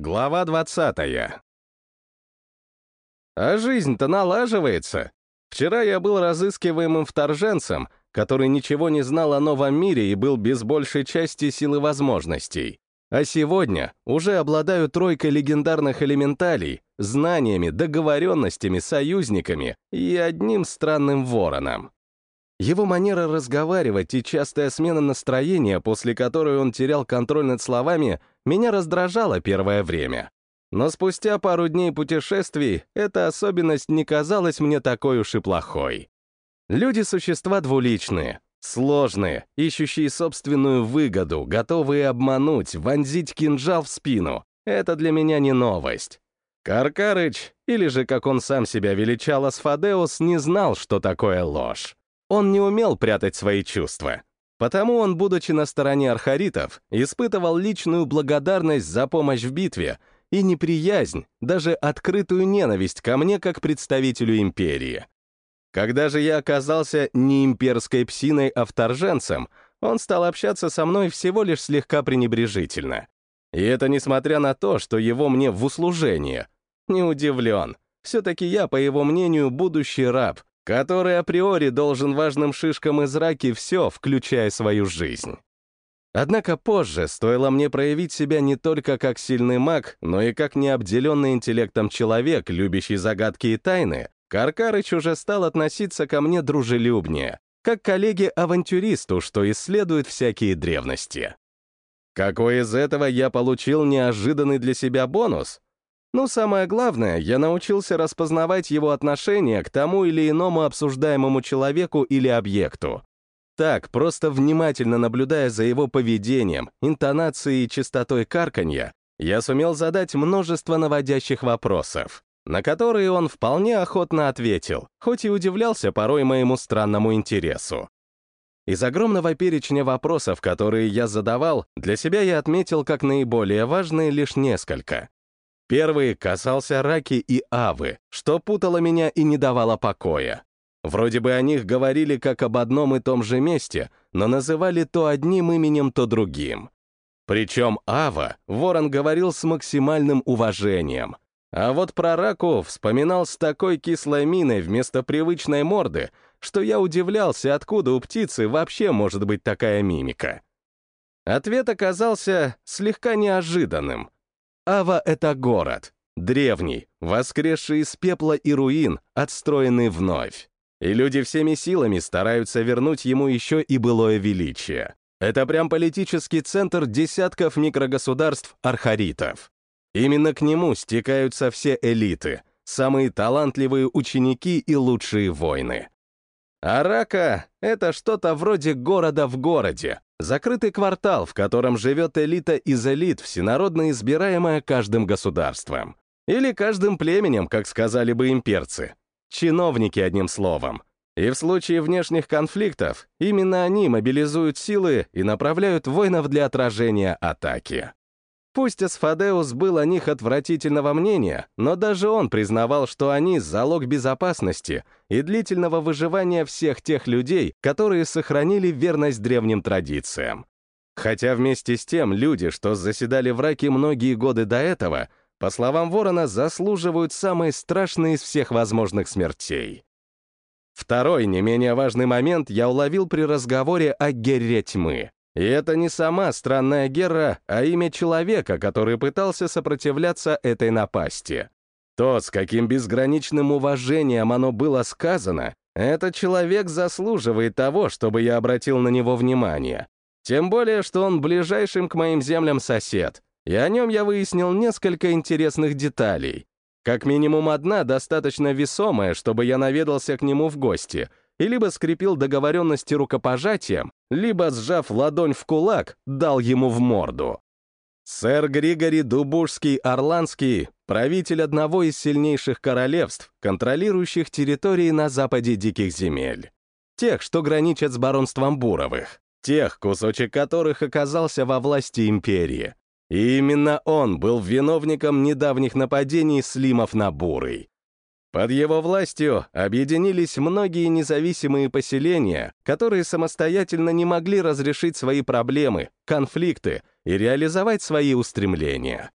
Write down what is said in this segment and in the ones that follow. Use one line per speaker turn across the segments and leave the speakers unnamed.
Глава 20. А жизнь-то налаживается. Вчера я был разыскиваемым вторженцем, который ничего не знал о новом мире и был без большей части силы возможностей. А сегодня уже обладаю тройкой легендарных элементалей, знаниями, договоренностями, союзниками и одним странным вороном. Его манера разговаривать и частая смена настроения, после которой он терял контроль над словами, меня раздражало первое время. Но спустя пару дней путешествий эта особенность не казалась мне такой уж и плохой. Люди — существа двуличные, сложные, ищущие собственную выгоду, готовые обмануть, вонзить кинжал в спину. Это для меня не новость. Каркарыч, или же, как он сам себя величал, Асфадеус, не знал, что такое ложь. Он не умел прятать свои чувства. Потому он, будучи на стороне архаритов, испытывал личную благодарность за помощь в битве и неприязнь, даже открытую ненависть ко мне как представителю империи. Когда же я оказался не имперской псиной, а вторженцем, он стал общаться со мной всего лишь слегка пренебрежительно. И это несмотря на то, что его мне в услужение. Не удивлен. Все-таки я, по его мнению, будущий раб, который априори должен важным шишкам из раки все, включая свою жизнь. Однако позже стоило мне проявить себя не только как сильный маг, но и как необделенный интеллектом человек, любящий загадки и тайны, Каркарыч уже стал относиться ко мне дружелюбнее, как коллеге-авантюристу, что исследует всякие древности. Какой из этого я получил неожиданный для себя бонус? Но самое главное, я научился распознавать его отношение к тому или иному обсуждаемому человеку или объекту. Так, просто внимательно наблюдая за его поведением, интонацией и частотой карканья, я сумел задать множество наводящих вопросов, на которые он вполне охотно ответил, хоть и удивлялся порой моему странному интересу. Из огромного перечня вопросов, которые я задавал, для себя я отметил как наиболее важные лишь несколько. Первый касался Раки и Авы, что путало меня и не давало покоя. Вроде бы о них говорили как об одном и том же месте, но называли то одним именем, то другим. Причем Ава Ворон говорил с максимальным уважением. А вот про Раку вспоминал с такой кислой миной вместо привычной морды, что я удивлялся, откуда у птицы вообще может быть такая мимика. Ответ оказался слегка неожиданным — Ава — это город. Древний, воскресший из пепла и руин, отстроенный вновь. И люди всеми силами стараются вернуть ему еще и былое величие. Это прям политический центр десятков микрогосударств архаритов. Именно к нему стекаются все элиты, самые талантливые ученики и лучшие воины. Арака — это что-то вроде города в городе, Закрытый квартал, в котором живет элита из элит, всенародно избираемая каждым государством. Или каждым племенем, как сказали бы имперцы. Чиновники, одним словом. И в случае внешних конфликтов именно они мобилизуют силы и направляют воинов для отражения атаки. Пусть Асфадеус был о них отвратительного мнения, но даже он признавал, что они — залог безопасности и длительного выживания всех тех людей, которые сохранили верность древним традициям. Хотя вместе с тем люди, что заседали в раке многие годы до этого, по словам Ворона, заслуживают самой страшной из всех возможных смертей. Второй, не менее важный момент я уловил при разговоре о Герре Тьмы. И это не сама странная Гера, а имя человека, который пытался сопротивляться этой напасти. То, с каким безграничным уважением оно было сказано, этот человек заслуживает того, чтобы я обратил на него внимание. Тем более, что он ближайшим к моим землям сосед, и о нем я выяснил несколько интересных деталей. Как минимум одна достаточно весомая, чтобы я наведался к нему в гости — и либо скрепил договоренности рукопожатием, либо, сжав ладонь в кулак, дал ему в морду. Сэр Григори Дубужский-Орландский — правитель одного из сильнейших королевств, контролирующих территории на западе Диких земель. Тех, что граничат с баронством Буровых. Тех, кусочек которых оказался во власти империи. И именно он был виновником недавних нападений Слимов на Бурый. Под его властью объединились многие независимые поселения, которые самостоятельно не могли разрешить свои проблемы, конфликты и реализовать свои устремления.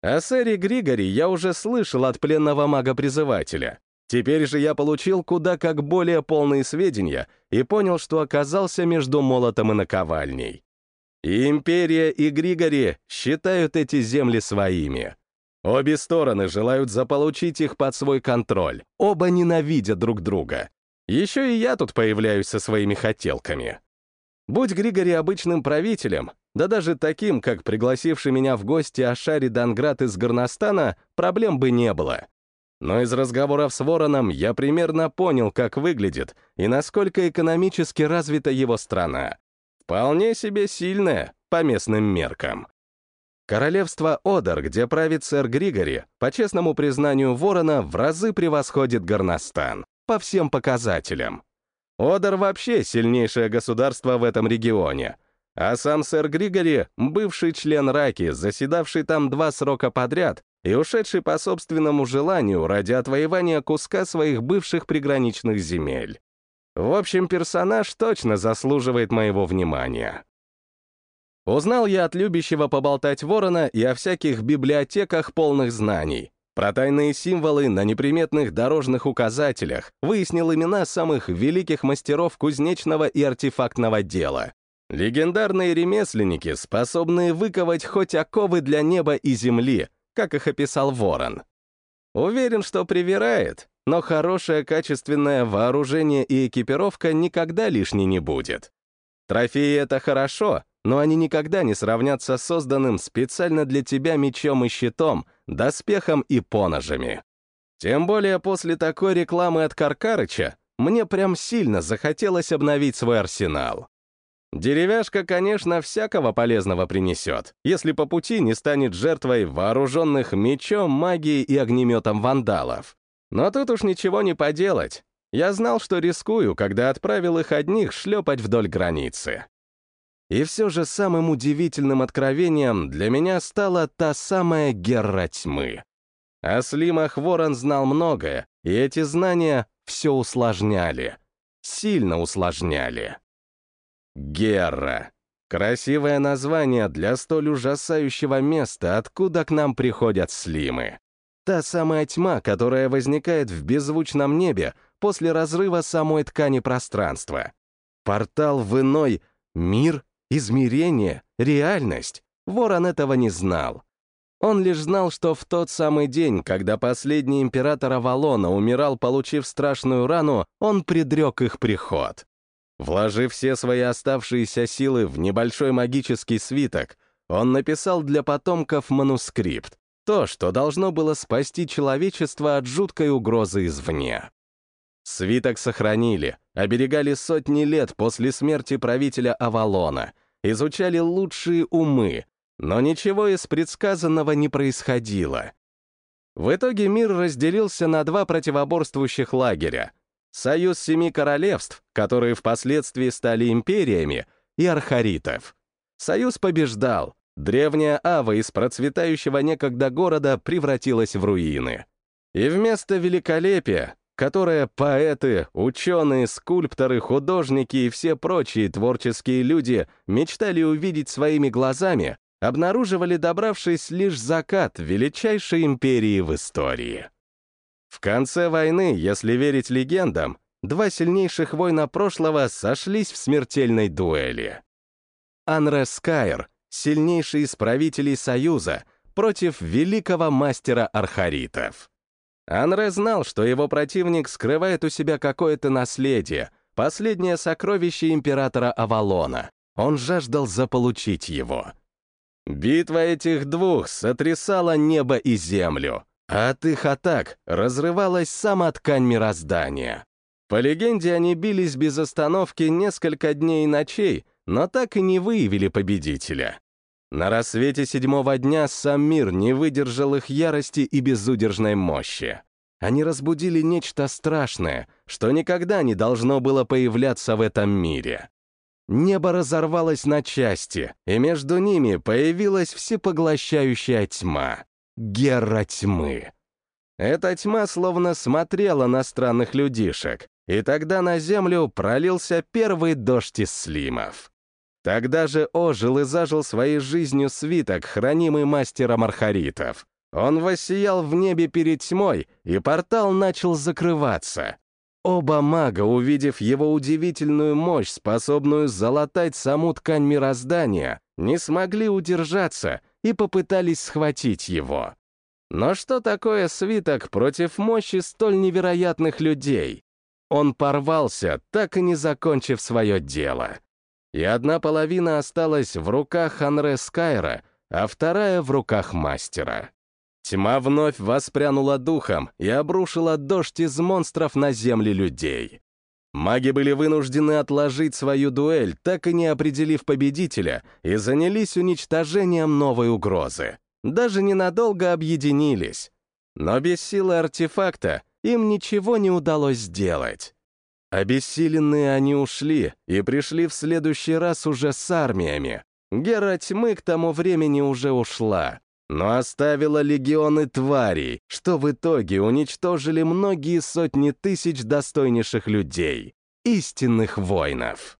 О сэре Григори я уже слышал от пленного мага-призывателя. Теперь же я получил куда как более полные сведения и понял, что оказался между молотом и наковальней. И Империя, и Григори считают эти земли своими. Обе стороны желают заполучить их под свой контроль. Оба ненавидят друг друга. Еще и я тут появляюсь со своими хотелками. Будь Григори обычным правителем, да даже таким, как пригласивший меня в гости Ашари Данград из Горностана, проблем бы не было. Но из разговоров с Вороном я примерно понял, как выглядит и насколько экономически развита его страна. Вполне себе сильная, по местным меркам. Королевство Одер, где правит сэр Григори, по честному признанию Ворона, в разы превосходит Горностан. По всем показателям. Одер вообще сильнейшее государство в этом регионе. А сам сэр Григори — бывший член Раки, заседавший там два срока подряд и ушедший по собственному желанию ради отвоевания куска своих бывших приграничных земель. В общем, персонаж точно заслуживает моего внимания. Узнал я от любящего поболтать ворона и о всяких библиотеках полных знаний. Про тайные символы на неприметных дорожных указателях выяснил имена самых великих мастеров кузнечного и артефактного дела. Легендарные ремесленники, способные выковать хоть оковы для неба и земли, как их описал Ворон. Уверен, что привирает, но хорошее качественное вооружение и экипировка никогда лишней не будет. Трофеи — это хорошо, но они никогда не сравнятся с созданным специально для тебя мечом и щитом, доспехом и поножами. Тем более после такой рекламы от Каркарыча мне прям сильно захотелось обновить свой арсенал. Деревяшка, конечно, всякого полезного принесет, если по пути не станет жертвой вооруженных мечом, магией и огнеметом вандалов. Но тут уж ничего не поделать. Я знал, что рискую, когда отправил их одних шлепать вдоль границы. И все же самым удивительным откровением для меня стала та самая Герра Тьмы. О Слимах Ворон знал многое, и эти знания все усложняли. Сильно усложняли. Герра. Красивое название для столь ужасающего места, откуда к нам приходят слимы. Та самая тьма, которая возникает в беззвучном небе после разрыва самой ткани пространства. Портал в иной мир, измерение, реальность. Ворон этого не знал. Он лишь знал, что в тот самый день, когда последний император Авалона умирал, получив страшную рану, он предрек их приход. Вложив все свои оставшиеся силы в небольшой магический свиток, он написал для потомков манускрипт, то, что должно было спасти человечество от жуткой угрозы извне. Свиток сохранили, оберегали сотни лет после смерти правителя Авалона, изучали лучшие умы, но ничего из предсказанного не происходило. В итоге мир разделился на два противоборствующих лагеря — Союз Семи Королевств, которые впоследствии стали империями, и архаритов. Союз побеждал. Древняя Ава из процветающего некогда города превратилась в руины. И вместо великолепия, которое поэты, ученые, скульпторы, художники и все прочие творческие люди мечтали увидеть своими глазами, обнаруживали добравшись лишь закат величайшей империи в истории. В конце войны, если верить легендам, два сильнейших воина прошлого сошлись в смертельной дуэли. Анрес Скайр, сильнейший из правителей Союза, против великого мастера архаритов. Анре знал, что его противник скрывает у себя какое-то наследие, последнее сокровище императора Авалона. Он жаждал заполучить его. Битва этих двух сотрясала небо и землю. А от их атак разрывалась сама ткань мироздания. По легенде, они бились без остановки несколько дней и ночей, но так и не выявили победителя. На рассвете седьмого дня сам мир не выдержал их ярости и безудержной мощи. Они разбудили нечто страшное, что никогда не должно было появляться в этом мире. Небо разорвалось на части, и между ними появилась всепоглощающая тьма. Гера тьмы. Эта тьма словно смотрела на странных людишек, и тогда на землю пролился первый дождь из слимов. Тогда же ожил и зажил своей жизнью свиток, хранимый мастером архаритов. Он воссиял в небе перед тьмой, и портал начал закрываться. Оба мага, увидев его удивительную мощь, способную залатать саму ткань мироздания, не смогли удержаться и попытались схватить его. Но что такое свиток против мощи столь невероятных людей? Он порвался, так и не закончив свое дело. И одна половина осталась в руках Анре Скайра, а вторая — в руках мастера. Тьма вновь воспрянула духом и обрушила дождь из монстров на земли людей. Маги были вынуждены отложить свою дуэль, так и не определив победителя, и занялись уничтожением новой угрозы. Даже ненадолго объединились. Но без силы артефакта им ничего не удалось сделать. Обессиленные они ушли и пришли в следующий раз уже с армиями. Гера тьмы к тому времени уже ушла, но оставила легионы тварей, что в итоге уничтожили многие сотни тысяч достойнейших людей, истинных воинов.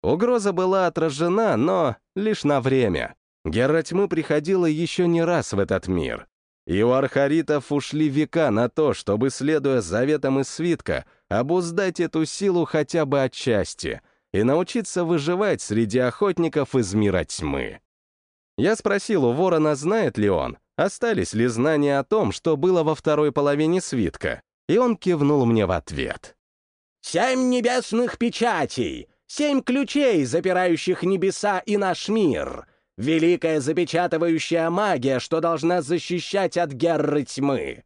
Угроза была отражена, но лишь на время. Гера тьмы приходила еще не раз в этот мир. И у архаритов ушли века на то, чтобы, следуя заветам из свитка, обуздать эту силу хотя бы отчасти и научиться выживать среди охотников из мира тьмы. Я спросил у ворона, знает ли он, остались ли знания о том, что было во второй половине свитка, и он кивнул мне в ответ.
«Семь небесных печатей! Семь ключей, запирающих небеса и наш мир!» Великая запечатывающая магия, что должна защищать от герры тьмы.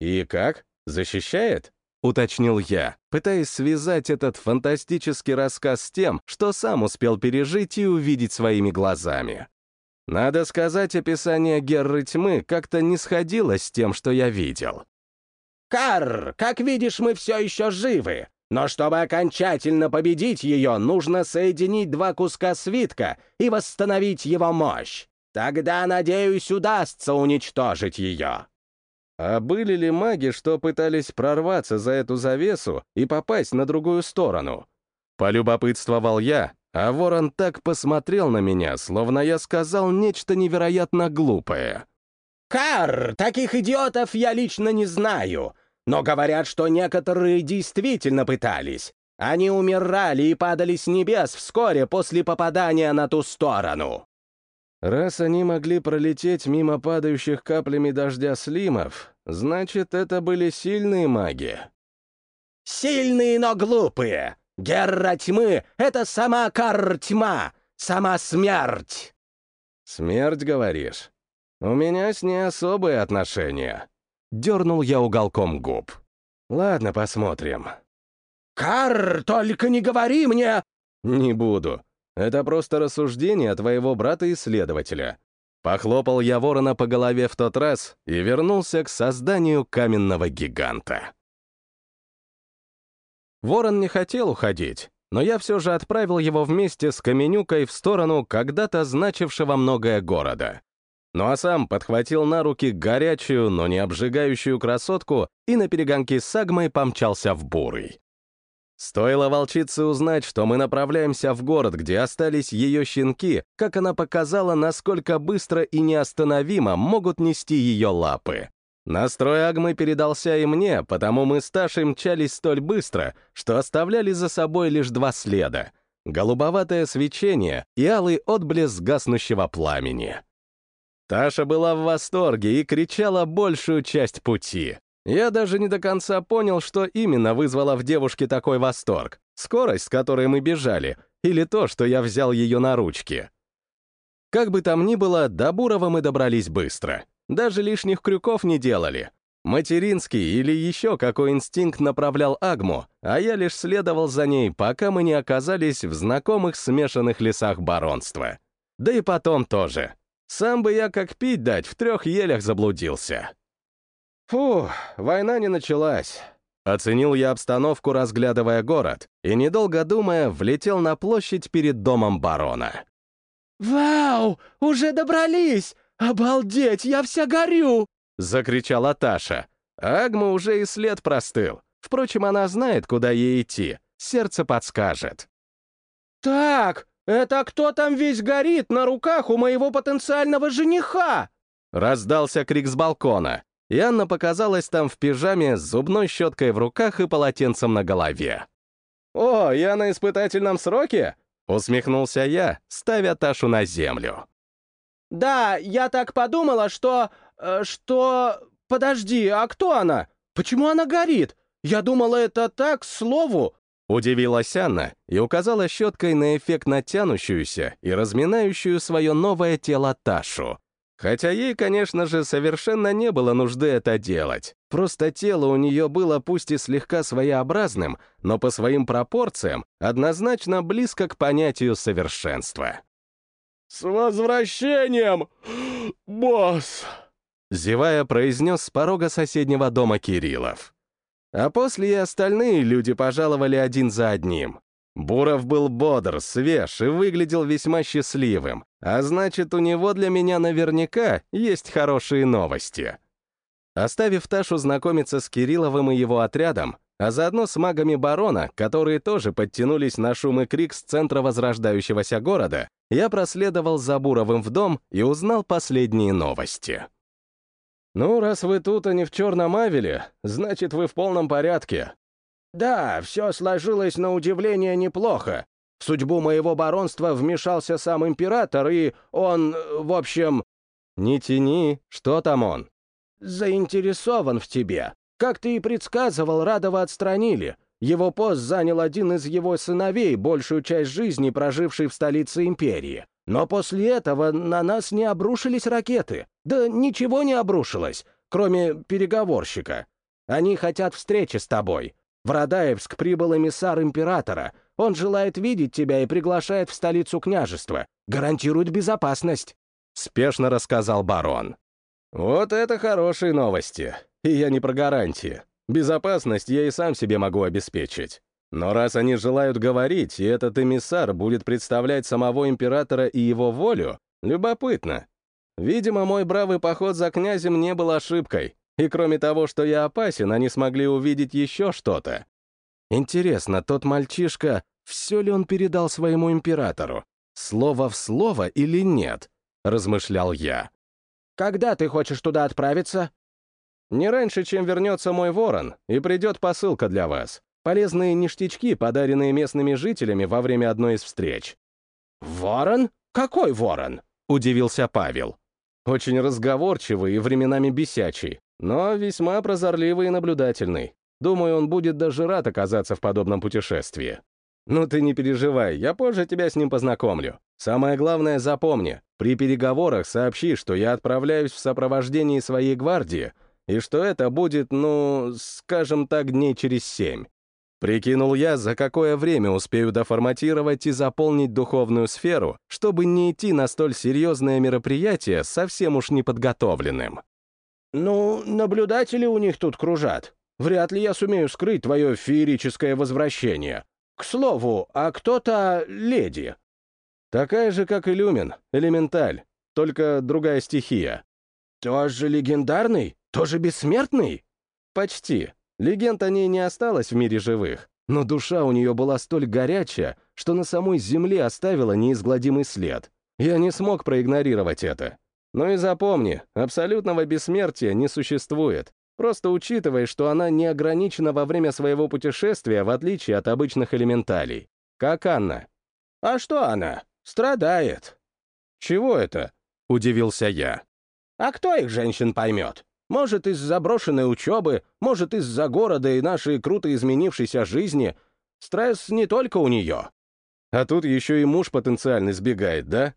И как? Защищает? Уточнил я, пытаясь связать этот фантастический рассказ с тем, что сам успел пережить и увидеть своими глазами. Надо сказать, описание Герры Тьмы как-то не сходилось с тем, что я видел.
«Карр, как видишь, мы все еще живы. Но чтобы окончательно победить ее, нужно соединить два куска свитка и восстановить его мощь. Тогда, надеюсь, удастся уничтожить ее».
А были ли маги, что пытались прорваться за эту завесу и попасть на другую сторону? Полюбопытствовал я, а ворон так посмотрел на меня, словно я сказал нечто невероятно глупое.
«Кар, таких идиотов я лично не знаю. Но говорят, что некоторые действительно пытались. Они умирали и падали с небес вскоре после попадания на ту сторону.
Раз они могли пролететь мимо падающих каплями дождя слимов, значит, это были сильные маги.
Сильные, но глупые. Герра тьмы — это сама кар тьма, сама смерть.
Смерть, говоришь? У меня с ней особые отношения. Дернул я уголком губ. Ладно, посмотрим.
«Кар, только не говори мне!»
«Не буду. Это просто рассуждение твоего брата-исследователя». Похлопал я ворона по голове в тот раз и вернулся к созданию каменного гиганта. Ворон не хотел уходить, но я все же отправил его вместе с Каменюкой в сторону когда-то значившего многое города. Ну а сам подхватил на руки горячую, но не обжигающую красотку и на перегонки с Сагмой помчался в Бурый. Стоило волчице узнать, что мы направляемся в город, где остались ее щенки, как она показала, насколько быстро и неостановимо могут нести ее лапы. Настрой Агмы передался и мне, потому мы с Ташей мчались столь быстро, что оставляли за собой лишь два следа — голубоватое свечение и алый отблеск гаснущего пламени. Таша была в восторге и кричала большую часть пути. Я даже не до конца понял, что именно вызвало в девушке такой восторг. Скорость, с которой мы бежали, или то, что я взял ее на ручки. Как бы там ни было, до Бурова мы добрались быстро. Даже лишних крюков не делали. Материнский или еще какой инстинкт направлял Агму, а я лишь следовал за ней, пока мы не оказались в знакомых смешанных лесах баронства. Да и потом тоже. Сам бы я как пить дать в трех елях заблудился. Фу, война не началась. Оценил я обстановку, разглядывая город, и, недолго думая, влетел на площадь перед домом барона.
«Вау! Уже добрались! Обалдеть, я вся горю!»
— закричала Таша. Агма уже и след простыл. Впрочем, она знает, куда ей идти. Сердце подскажет.
«Так, «Это кто там весь горит на руках у моего потенциального жениха?»
Раздался крик с балкона, и Анна показалась там в пижаме с зубной щеткой в руках и полотенцем на голове. «О, я на испытательном сроке?» — усмехнулся я, ставя Ташу на землю.
«Да, я так подумала, что... Э, что... Подожди, а кто она? Почему она горит? Я думала, это так, слову!»
Удивилась Анна и указала щеткой на эффектно тянущуюся и разминающую свое новое тело Ташу. Хотя ей, конечно же, совершенно не было нужды это делать. Просто тело у нее было пусть и слегка своеобразным, но по своим пропорциям однозначно близко к понятию совершенства.
«С возвращением, босс!»
Зевая, произнес с порога соседнего дома Кириллов. А после и остальные люди пожаловали один за одним. Буров был бодр, свеж и выглядел весьма счастливым, а значит, у него для меня наверняка есть хорошие новости. Оставив Ташу знакомиться с Кирилловым и его отрядом, а заодно с магами барона, которые тоже подтянулись на шум и крик с центра возрождающегося города, я проследовал за Буровым в дом и узнал последние новости. «Ну, раз вы тут, а не в Черном Авеле, значит, вы в полном порядке».
«Да, все сложилось на удивление неплохо. В судьбу моего баронства вмешался сам император, и он, в общем...»
«Не тяни, что там он?»
«Заинтересован в тебе. Как ты и предсказывал, Радова отстранили. Его пост занял один из его сыновей, большую часть жизни проживший в столице империи. Но после этого на нас не обрушились ракеты. Да ничего не обрушилось, кроме переговорщика. Они хотят встречи с тобой. В Радаевск прибыл эмиссар императора. Он желает видеть тебя и приглашает в столицу княжества. Гарантирует безопасность», —
спешно рассказал барон. «Вот это хорошие новости. И я не про гарантии. Безопасность я и сам себе могу обеспечить. Но раз они желают говорить, и этот эмиссар будет представлять самого императора и его волю, любопытно. Видимо, мой бравый поход за князем не был ошибкой, и кроме того, что я опасен, они смогли увидеть еще что-то. Интересно, тот мальчишка, все ли он передал своему императору? Слово в слово или нет? Размышлял я.
«Когда ты хочешь туда отправиться?»
«Не раньше, чем вернется мой ворон, и придет посылка для вас. Полезные ништячки, подаренные местными жителями во время одной из встреч.
«Ворон? Какой ворон?» — удивился Павел.
Очень разговорчивый и временами бесячий, но весьма прозорливый и наблюдательный. Думаю, он будет даже рад оказаться в подобном путешествии. Ну ты не переживай, я позже тебя с ним познакомлю. Самое главное запомни, при переговорах сообщи, что я отправляюсь в сопровождении своей гвардии, и что это будет, ну, скажем так, дней через семь. Прикинул я, за какое время успею доформатировать и заполнить духовную сферу, чтобы не идти на столь серьезное мероприятие совсем уж неподготовленным.
«Ну, наблюдатели у них тут кружат. Вряд ли я сумею скрыть твое феерическое возвращение. К слову, а кто-то леди?»
«Такая же, как и Люмин, элементаль, только другая стихия».
«Тоже легендарный? Тоже бессмертный?»
«Почти. Легенд о ней не осталось в мире живых, но душа у нее была столь горячая, что на самой земле оставила неизгладимый след. Я не смог проигнорировать это. Но и запомни, абсолютного бессмертия не существует. Просто учитывай, что она не ограничена во время своего путешествия, в отличие от обычных элементалей. Как Анна.
А что она? Страдает.
Чего это? Удивился я.
А кто их женщин поймет? Может, из заброшенной учебы, может, из-за города и нашей круто изменившейся жизни. Стресс не только у нее.
А тут еще и муж потенциально сбегает, да?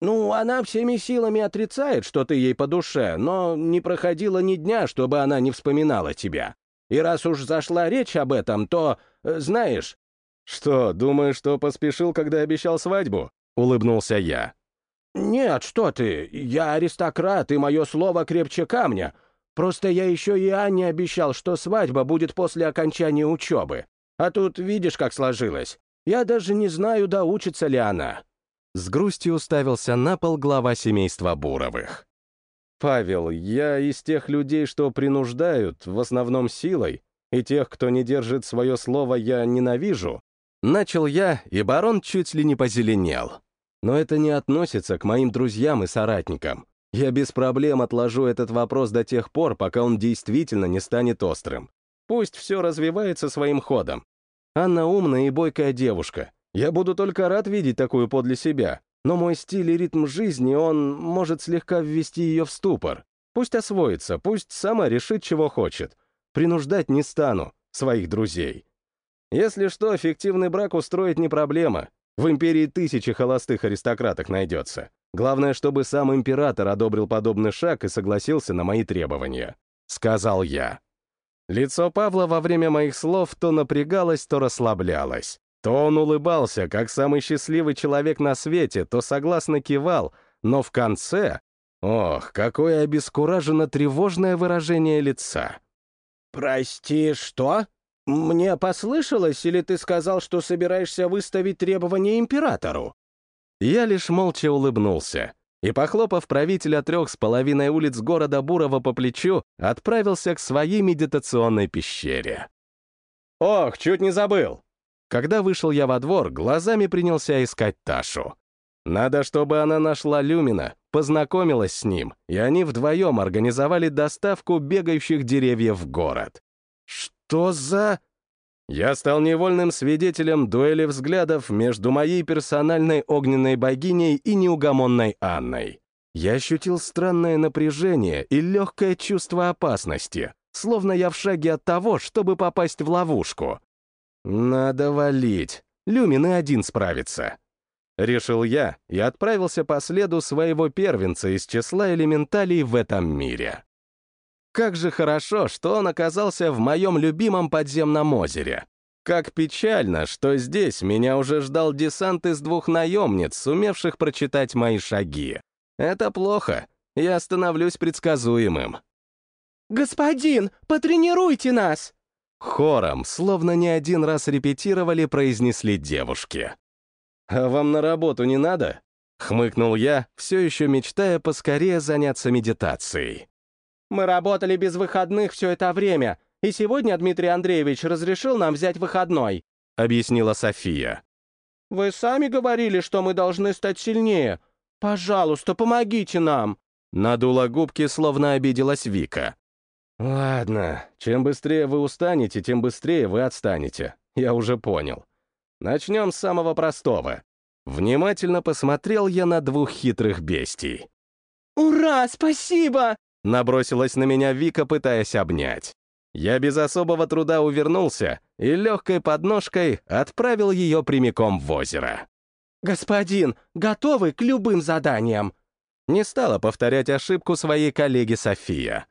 Ну, она всеми силами отрицает, что ты ей по душе, но не проходило ни дня, чтобы она не вспоминала тебя. И раз уж зашла речь об этом, то, э, знаешь...
Что, думаешь, что поспешил, когда обещал свадьбу? Улыбнулся я.
Нет, что ты, я аристократ, и мое слово крепче камня. Просто я еще и Анне обещал, что свадьба будет после окончания учебы. А тут видишь, как сложилось. Я даже не знаю, доучится ли она».
С грустью уставился на пол глава семейства Буровых. «Павел, я из тех людей, что принуждают, в основном силой, и тех, кто не держит свое слово, я ненавижу». Начал я, и барон чуть ли не позеленел. Но это не относится к моим друзьям и соратникам. Я без проблем отложу этот вопрос до тех пор, пока он действительно не станет острым. Пусть все развивается своим ходом. Анна умная и бойкая девушка. Я буду только рад видеть такую подле себя, но мой стиль и ритм жизни, он может слегка ввести ее в ступор. Пусть освоится, пусть сама решит, чего хочет. Принуждать не стану своих друзей. Если что, фиктивный брак устроить не проблема. В империи тысячи холостых аристократок найдется. Главное, чтобы сам император одобрил подобный шаг и согласился на мои требования. Сказал я. Лицо Павла во время моих слов то напрягалось, то расслаблялось. То он улыбался, как самый счастливый человек на свете, то согласно кивал, но в конце... Ох, какое обескураженно тревожное выражение лица.
«Прости, что? Мне послышалось, или ты сказал, что собираешься выставить требования императору?»
Я лишь молча улыбнулся и, похлопав правителя трех с половиной улиц города Бурова по плечу, отправился к своей медитационной пещере. «Ох, чуть не забыл!» Когда вышел я во двор, глазами принялся искать Ташу. Надо, чтобы она нашла Люмина, познакомилась с ним, и они вдвоем организовали доставку бегающих деревьев в город. Что за... Я стал невольным свидетелем дуэли взглядов между моей персональной огненной богиней и неугомонной Анной. Я ощутил странное напряжение и легкое чувство опасности, словно я в шаге от того, чтобы попасть в ловушку. «Надо валить. Люмин и один справится». Решил я и отправился по следу своего первенца из числа элементалей в этом мире. Как же хорошо, что он оказался в моем любимом подземном озере. Как печально, что здесь меня уже ждал десант из двух наемниц, сумевших прочитать мои шаги. Это плохо, я становлюсь предсказуемым.
«Господин, потренируйте нас!»
Хором, словно не один раз репетировали, произнесли девушки. «А вам на работу не надо?» — хмыкнул я, все еще мечтая поскорее заняться медитацией.
«Мы работали без выходных все это время, и сегодня Дмитрий Андреевич разрешил нам взять выходной», —
объяснила София.
«Вы сами говорили, что мы должны стать сильнее. Пожалуйста, помогите нам!»
Надула губки, словно обиделась Вика. «Ладно, чем быстрее вы устанете, тем быстрее вы отстанете. Я уже понял. Начнем с самого простого. Внимательно посмотрел я на двух хитрых бестий.
«Ура, спасибо!»
Набросилась на меня Вика, пытаясь обнять. Я без особого труда увернулся и легкой подножкой отправил ее прямиком в озеро.
«Господин, готовы к любым заданиям?»
Не стала повторять ошибку своей коллеги София.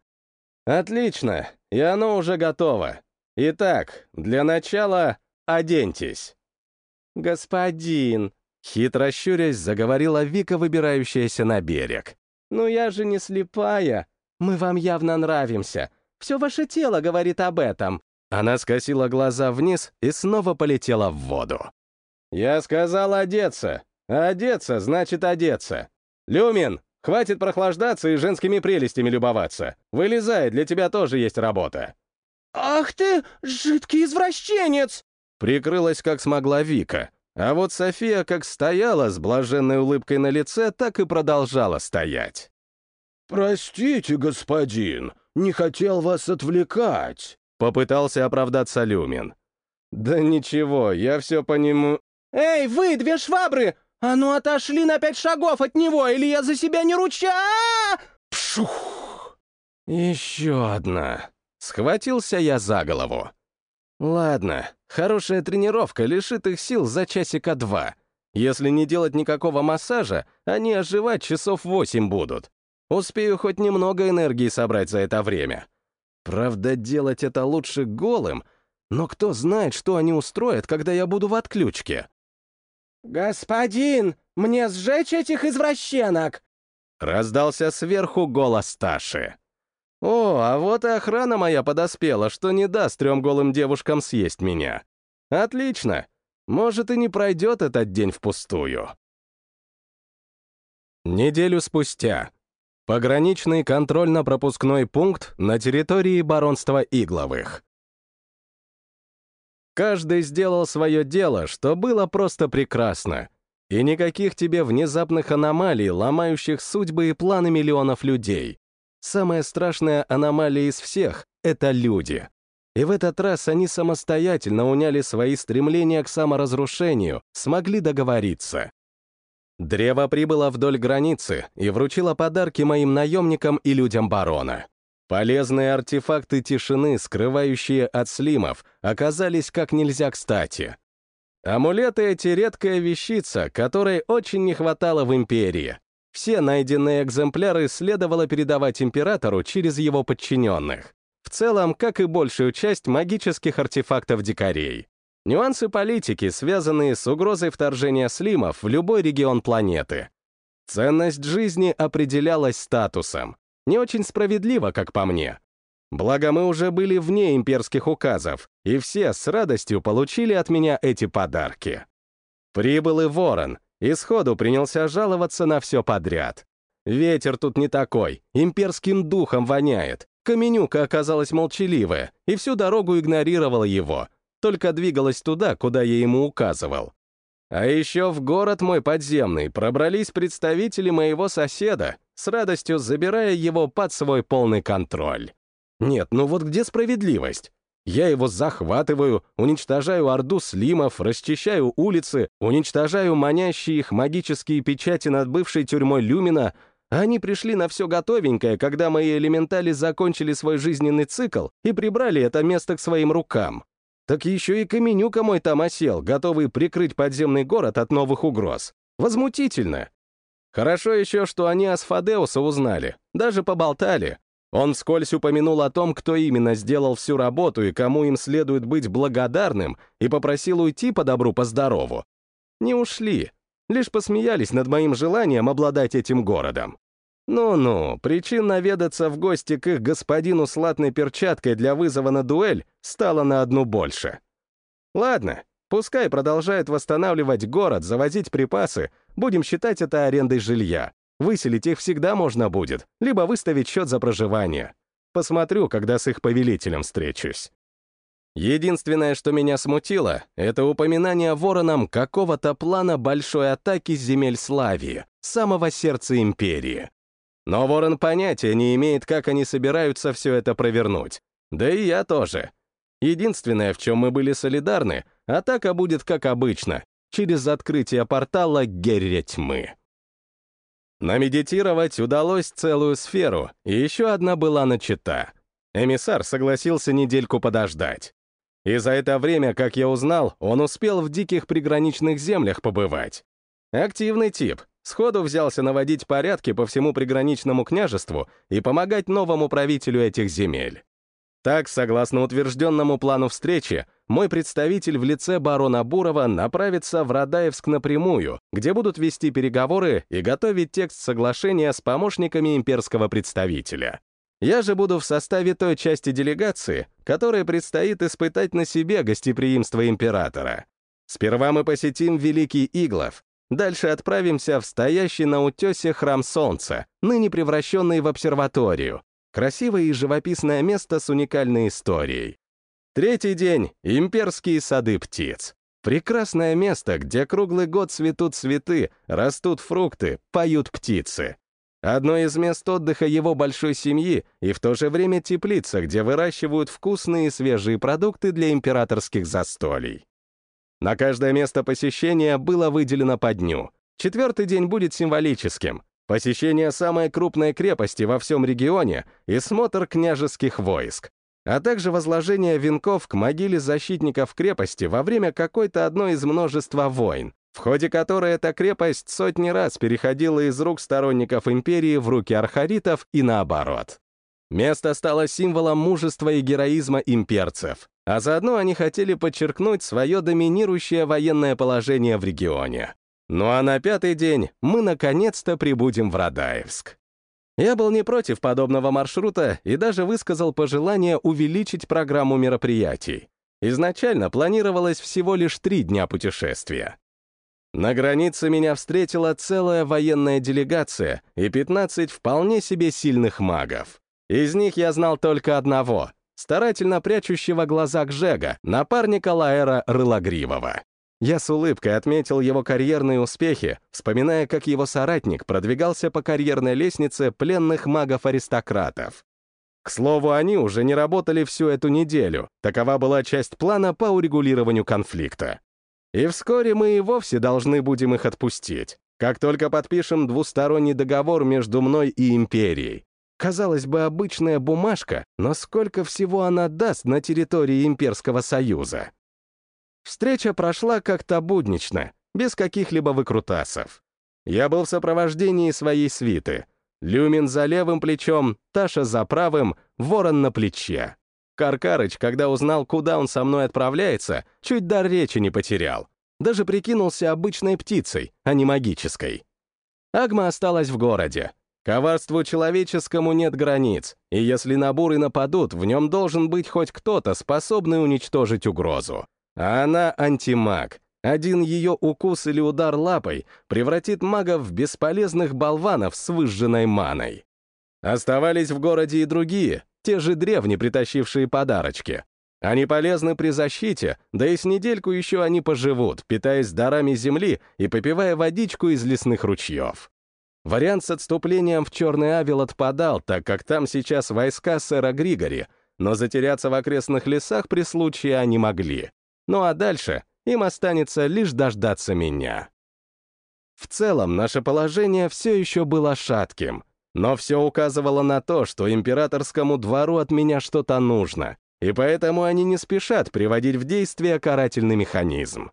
«Отлично, и оно уже готово. Итак, для начала оденьтесь».
«Господин», —
хитро щурясь, заговорила Вика, выбирающаяся на берег.
«Ну я же не слепая. Мы вам явно нравимся. Все ваше тело говорит об этом».
Она скосила глаза вниз и снова полетела в воду. «Я сказал одеться. одеться значит одеться. Люмин, Хватит прохлаждаться и женскими прелестями любоваться. Вылезай, для тебя тоже есть работа».
«Ах ты, жидкий извращенец!»
Прикрылась, как смогла Вика. А вот София как стояла с блаженной улыбкой на лице, так и продолжала стоять.
«Простите, господин, не хотел вас отвлекать», —
попытался оправдаться Люмин. «Да ничего, я все по нему...»
«Эй, вы, две швабры! «А ну отошли на пять шагов от него, или я за себя не руча!»
Пшух! Еще одна. Схватился я за голову. Ладно, хорошая тренировка лишит их сил за часика два. Если не делать никакого массажа, они оживать часов восемь будут. Успею хоть немного энергии собрать за это время. Правда, делать это лучше голым, но кто знает, что они устроят, когда я буду в отключке.
«Господин, мне сжечь этих извращенок!»
Раздался сверху голос Таши. «О, а вот и охрана моя подоспела, что не даст трем голым девушкам съесть меня. Отлично. Может, и не пройдет этот день впустую». Неделю спустя. Пограничный контрольно-пропускной пункт на территории баронства Игловых. Каждый сделал свое дело, что было просто прекрасно. И никаких тебе внезапных аномалий, ломающих судьбы и планы миллионов людей. Самая страшная аномалия из всех — это люди. И в этот раз они самостоятельно уняли свои стремления к саморазрушению, смогли договориться. Древо прибыло вдоль границы и вручило подарки моим наемникам и людям барона. Полезные артефакты тишины, скрывающие от слимов, оказались как нельзя кстати. Амулеты эти — редкая вещица, которой очень не хватало в Империи. Все найденные экземпляры следовало передавать императору через его подчиненных. В целом, как и большую часть магических артефактов дикарей. Нюансы политики, связанные с угрозой вторжения слимов в любой регион планеты. Ценность жизни определялась статусом. Не очень справедливо, как по мне. Благо мы уже были вне имперских указов, и все с радостью получили от меня эти подарки. Прибыл и ворон, и сходу принялся жаловаться на все подряд. Ветер тут не такой, имперским духом воняет. Каменюка оказалась молчаливая и всю дорогу игнорировала его, только двигалась туда, куда я ему указывал. А еще в город мой подземный пробрались представители моего соседа, с радостью забирая его под свой полный контроль. Нет, ну вот где справедливость? Я его захватываю, уничтожаю орду слимов, расчищаю улицы, уничтожаю манящие их магические печати над бывшей тюрьмой Люмина, они пришли на все готовенькое, когда мои элементали закончили свой жизненный цикл и прибрали это место к своим рукам. Так еще и Каменюка мой там осел, готовый прикрыть подземный город от новых угроз. Возмутительно. Хорошо еще, что они Асфадеуса узнали, даже поболтали, он вскользь упомянул о том, кто именно сделал всю работу и кому им следует быть благодарным, и попросил уйти по добру, по здорову. Не ушли, лишь посмеялись над моим желанием обладать этим городом. Ну-ну, причин наведаться в гости к их господину с латной перчаткой для вызова на дуэль стало на одну больше. Ладно, пускай продолжает восстанавливать город, завозить припасы, будем считать это арендой жилья. Выселить их всегда можно будет, либо выставить счет за проживание. Посмотрю, когда с их повелителем встречусь. Единственное, что меня смутило, это упоминание вороном какого-то плана большой атаки земель Славии, самого сердца империи. Но ворон понятия не имеет, как они собираются все это провернуть. Да и я тоже. Единственное, в чем мы были солидарны, атака будет как обычно, через открытие портала Герре Тьмы. Намедитировать удалось целую сферу, и еще одна была начата. Эмиссар согласился недельку подождать. И за это время, как я узнал, он успел в диких приграничных землях побывать. Активный тип, сходу взялся наводить порядки по всему приграничному княжеству и помогать новому правителю этих земель. Так, согласно утвержденному плану встречи, мой представитель в лице барона Бурова направится в Радаевск напрямую, где будут вести переговоры и готовить текст соглашения с помощниками имперского представителя. Я же буду в составе той части делегации, которой предстоит испытать на себе гостеприимство императора. Сперва мы посетим Великий Иглов, дальше отправимся в стоящий на утесе храм Солнца, ныне превращенный в обсерваторию, Красивое и живописное место с уникальной историей. Третий день — имперские сады птиц. Прекрасное место, где круглый год цветут цветы, растут фрукты, поют птицы. Одно из мест отдыха его большой семьи и в то же время теплица, где выращивают вкусные и свежие продукты для императорских застолий. На каждое место посещения было выделено по дню. Четвертый день будет символическим посещение самой крупной крепости во всем регионе и смотр княжеских войск, а также возложение венков к могиле защитников крепости во время какой-то одной из множества войн, в ходе которой эта крепость сотни раз переходила из рук сторонников империи в руки архаритов и наоборот. Место стало символом мужества и героизма имперцев, а заодно они хотели подчеркнуть свое доминирующее военное положение в регионе. Ну а на пятый день мы наконец-то прибудем в Радаевск. Я был не против подобного маршрута и даже высказал пожелание увеличить программу мероприятий. Изначально планировалось всего лишь три дня путешествия. На границе меня встретила целая военная делегация и 15 вполне себе сильных магов. Из них я знал только одного — старательно прячущего глаза Гжега, напарника Лаэра Рылагривого. Я с улыбкой отметил его карьерные успехи, вспоминая, как его соратник продвигался по карьерной лестнице пленных магов-аристократов. К слову, они уже не работали всю эту неделю, такова была часть плана по урегулированию конфликта. И вскоре мы и вовсе должны будем их отпустить, как только подпишем двусторонний договор между мной и Империей. Казалось бы, обычная бумажка, но сколько всего она даст на территории Имперского Союза? Встреча прошла как-то буднично, без каких-либо выкрутасов. Я был в сопровождении своей свиты — Люмин за левым плечом, Таша за правым, ворон на плече. Каркарыч, когда узнал, куда он со мной отправляется, чуть дар речи не потерял. Даже прикинулся обычной птицей, а не магической. Агма осталась в городе. Коварству человеческому нет границ, и если на буры нападут, в нем должен быть хоть кто-то, способный уничтожить угрозу. А она антимаг, один ее укус или удар лапой превратит магов в бесполезных болванов с выжженной маной. Оставались в городе и другие, те же древние, притащившие подарочки. Они полезны при защите, да и с недельку еще они поживут, питаясь дарами земли и попивая водичку из лесных ручьев. Вариант с отступлением в Черный Авел отпадал, так как там сейчас войска сэра Григори, но затеряться в окрестных лесах при случае они могли. Ну а дальше им останется лишь дождаться меня. В целом, наше положение все еще было шатким, но все указывало на то, что императорскому двору от меня что-то нужно, и поэтому они не спешат приводить в действие карательный механизм.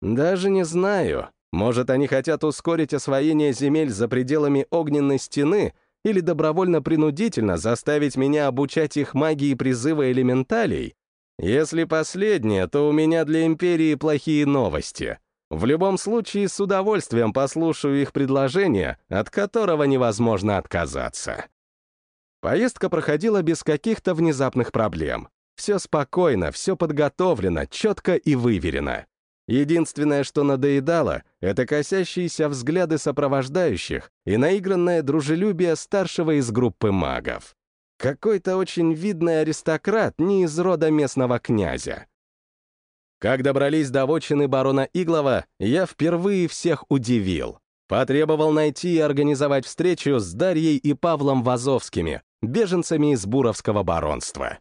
Даже не знаю, может, они хотят ускорить освоение земель за пределами огненной стены или добровольно-принудительно заставить меня обучать их магии призыва элементалей, если последнее, то у меня для Империи плохие новости. В любом случае, с удовольствием послушаю их предложение, от которого невозможно отказаться. Поездка проходила без каких-то внезапных проблем. Все спокойно, все подготовлено, четко и выверено. Единственное, что надоедало, это косящиеся взгляды сопровождающих и наигранное дружелюбие старшего из группы магов. Какой-то очень видный аристократ не из рода местного князя. Как добрались до вотчины барона Иглова, я впервые всех удивил. Потребовал найти и организовать встречу с Дарьей и Павлом Вазовскими, беженцами из Буровского баронства.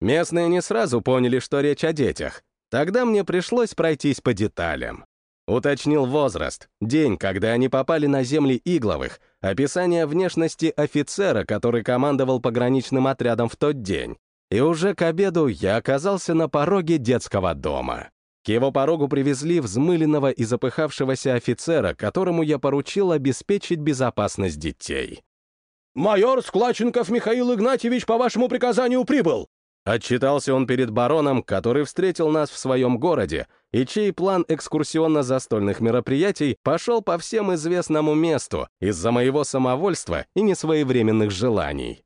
Местные не сразу поняли, что речь о детях. Тогда мне пришлось пройтись по деталям. Уточнил возраст, день, когда они попали на земли Игловых, описание внешности офицера, который командовал пограничным отрядом в тот день. И уже к обеду я оказался на пороге детского дома. К его порогу привезли взмыленного и запыхавшегося офицера, которому я поручил обеспечить безопасность детей.
«Майор Складченков Михаил Игнатьевич по вашему приказанию прибыл!»
Отчитался он перед бароном, который встретил нас в своем городе, и чей план экскурсионно-застольных мероприятий пошел по всем известному месту из-за моего самовольства и несвоевременных желаний.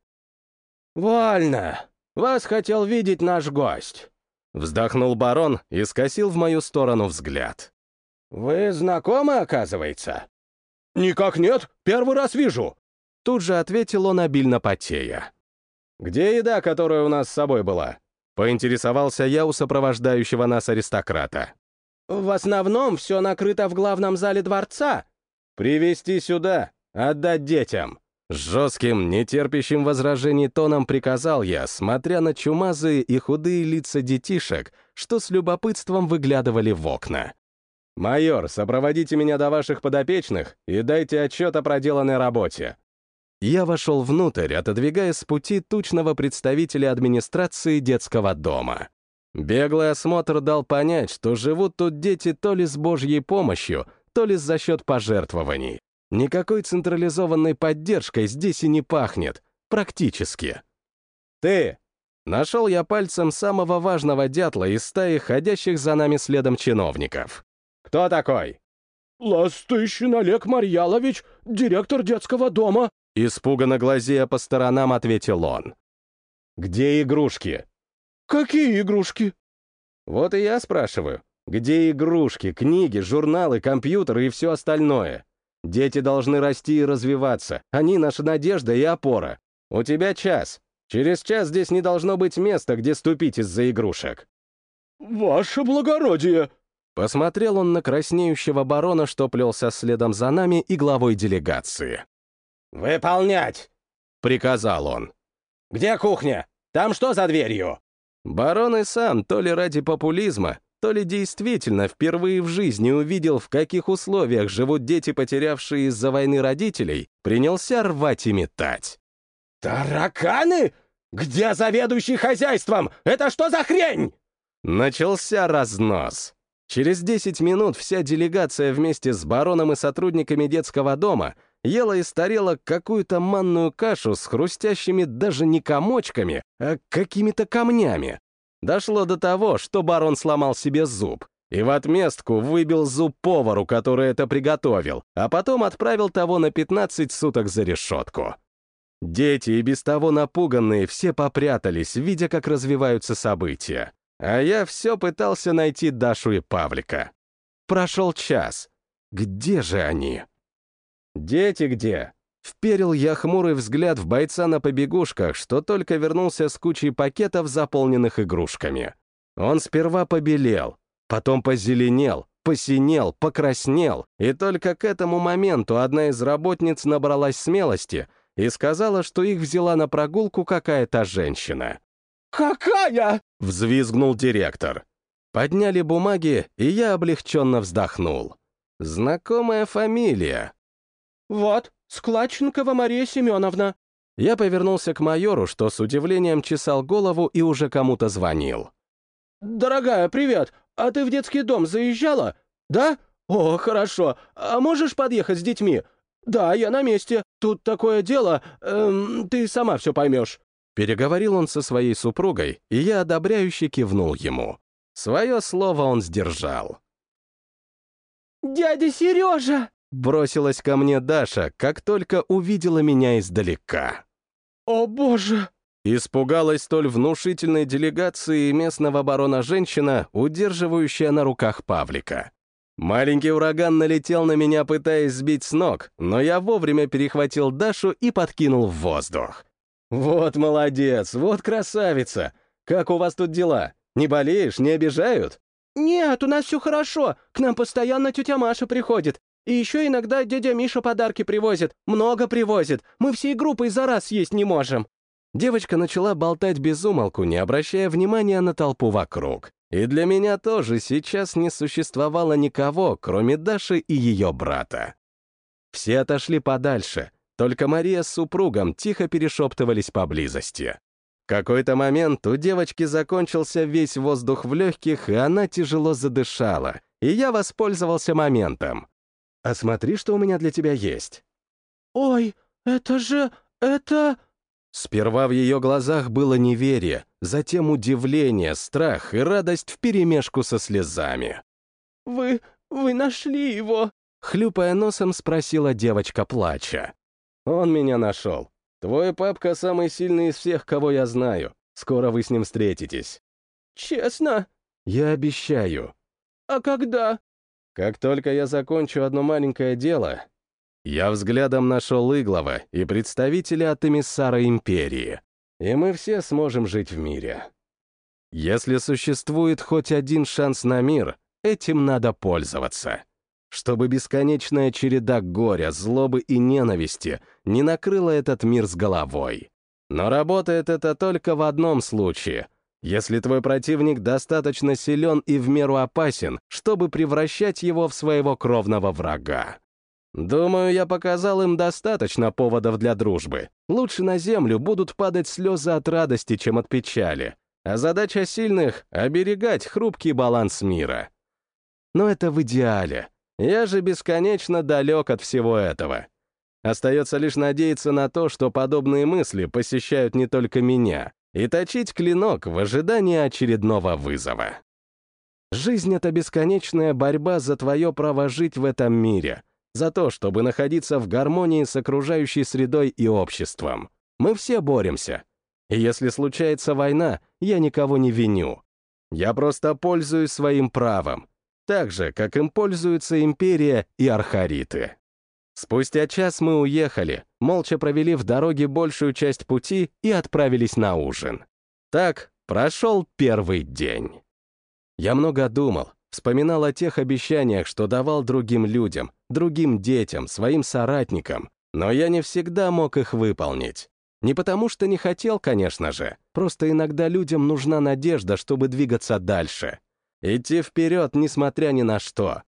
«Вольно! Вас хотел видеть наш гость!»
Вздохнул барон и скосил в мою сторону взгляд.
«Вы знакомы, оказывается?» «Никак нет, первый раз вижу!»
Тут же ответил он обильно потея. «Где еда, которая у нас с собой была?» Поинтересовался я у сопровождающего нас аристократа.
«В основном все накрыто в главном зале дворца».
«Привезти сюда, отдать детям». С жестким, нетерпящим возражений тоном приказал я, смотря на чумазые и худые лица детишек, что с любопытством выглядывали в окна. «Майор, сопроводите меня до ваших подопечных и дайте отчет о проделанной работе. Я вошел внутрь, отодвигая с пути тучного представителя администрации детского дома. Беглый осмотр дал понять, что живут тут дети то ли с божьей помощью, то ли за счет пожертвований. Никакой централизованной поддержкой здесь и не пахнет. Практически. «Ты!» Нашел я пальцем самого важного дятла из стаи ходящих за нами следом чиновников. «Кто такой?»
«Ластыщин Олег Марьялович, директор детского дома»,
Испуганно глазея по сторонам, ответил он. «Где игрушки?»
«Какие игрушки?»
«Вот и я спрашиваю. Где игрушки, книги, журналы, компьютеры и все остальное? Дети должны расти и развиваться. Они наша надежда и опора. У тебя час. Через час здесь не должно быть места, где ступить из-за игрушек».
«Ваше благородие!»
Посмотрел он на краснеющего барона, что плелся следом за нами и главой делегации.
«Выполнять!» — приказал он. «Где кухня? Там что за дверью?»
Барон и сам, то ли ради популизма, то ли действительно впервые в жизни увидел, в каких условиях живут дети, потерявшие из-за войны родителей, принялся рвать и метать.
«Тараканы? Где заведующий хозяйством? Это что за хрень?»
Начался разнос. Через 10 минут вся делегация вместе с бароном и сотрудниками детского дома ела из тарелок какую-то манную кашу с хрустящими даже не комочками, а какими-то камнями. Дошло до того, что барон сломал себе зуб и в отместку выбил зуб повару, который это приготовил, а потом отправил того на 15 суток за решетку. Дети, и без того напуганные, все попрятались, видя, как развиваются события. А я все пытался найти Дашу и Павлика. Прошел час. Где же они? «Дети где?» Вперил я хмурый взгляд в бойца на побегушках, что только вернулся с кучей пакетов, заполненных игрушками. Он сперва побелел, потом позеленел, посинел, покраснел, и только к этому моменту одна из работниц набралась смелости и сказала, что их взяла на прогулку какая-то женщина.
«Какая?»
— взвизгнул директор. Подняли бумаги, и я облегченно вздохнул. Знакомая фамилия.
«Вот, Складченкова Мария Семеновна».
Я повернулся к майору, что с удивлением чесал голову и уже кому-то звонил.
«Дорогая, привет! А ты в детский дом заезжала? Да? О, хорошо. А можешь подъехать с детьми? Да, я на месте. Тут такое дело, эм, ты сама все поймешь».
Переговорил он со своей супругой, и я одобряюще кивнул ему. Свое слово он сдержал.
«Дядя Сережа!»
Бросилась ко мне Даша, как только увидела меня издалека.
«О, боже!»
Испугалась столь внушительной делегации местного барона женщина, удерживающая на руках Павлика. Маленький ураган налетел на меня, пытаясь сбить с ног, но я вовремя перехватил Дашу и подкинул в воздух. «Вот молодец, вот красавица! Как у вас тут дела? Не болеешь, не обижают?»
«Нет, у нас все хорошо. К нам постоянно тетя Маша приходит. И еще иногда дядя Миша подарки привозит, много привозит. Мы всей группой за раз есть не можем».
Девочка начала болтать без умолку, не обращая внимания на толпу вокруг. И для меня тоже сейчас не существовало никого, кроме Даши и ее брата. Все отошли подальше, только Мария с супругом тихо перешептывались поблизости. В какой-то момент у девочки закончился весь воздух в легких, и она тяжело задышала, и я воспользовался моментом. «А смотри, что у меня для тебя есть».
«Ой, это же... это...»
Сперва в ее глазах было неверие, затем удивление, страх и радость вперемешку со слезами.
«Вы... вы нашли его?»
Хлюпая носом, спросила девочка, плача. «Он меня нашел. Твой папка самый сильный из всех, кого я знаю. Скоро вы с ним встретитесь».
«Честно?»
«Я обещаю».
«А когда?»
Как только я закончу одно маленькое дело, я взглядом нашел Иглова и представителя от эмиссара Империи, и мы все сможем жить в мире. Если существует хоть один шанс на мир, этим надо пользоваться. Чтобы бесконечная череда горя, злобы и ненависти не накрыла этот мир с головой. Но работает это только в одном случае, если твой противник достаточно силен и в меру опасен, чтобы превращать его в своего кровного врага. Думаю, я показал им достаточно поводов для дружбы. Лучше на землю будут падать слезы от радости, чем от печали. А задача сильных — оберегать хрупкий баланс мира. Но это в идеале. Я же бесконечно далек от всего этого. Остается лишь надеяться на то, что подобные мысли посещают не только меня, и точить клинок в ожидании очередного вызова. Жизнь — это бесконечная борьба за твое право жить в этом мире, за то, чтобы находиться в гармонии с окружающей средой и обществом. Мы все боремся. И если случается война, я никого не виню. Я просто пользуюсь своим правом, так же, как им пользуются империя и архариты. Спустя час мы уехали, молча провели в дороге большую часть пути и отправились на ужин. Так прошел первый день. Я много думал, Вспоминал о тех обещаниях, что давал другим людям, другим детям, своим соратникам, но я не всегда мог их выполнить. Не потому что не хотел, конечно же, просто иногда людям нужна надежда, чтобы двигаться дальше. Идти вперед, несмотря ни на что.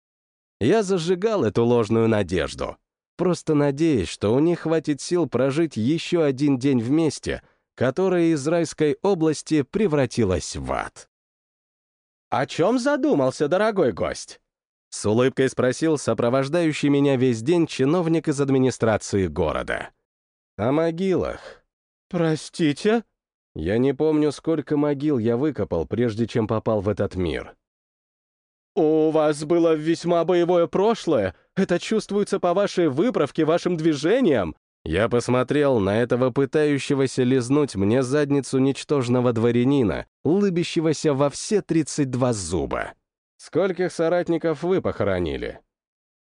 Я зажигал эту ложную надежду. Просто надеясь, что у них хватит сил прожить еще один день вместе, которая из райской области превратилась в ад.
«О чем задумался, дорогой гость?»
С улыбкой спросил сопровождающий меня весь день чиновник из администрации города. «О могилах».
«Простите?»
Я не помню, сколько могил я выкопал, прежде чем попал в этот мир.
«У вас было весьма боевое прошлое. Это чувствуется по вашей выправке, вашим движениям».
Я посмотрел на этого пытающегося лизнуть мне задницу ничтожного дворянина, улыбящегося во все 32 зуба. «Скольких соратников вы похоронили?»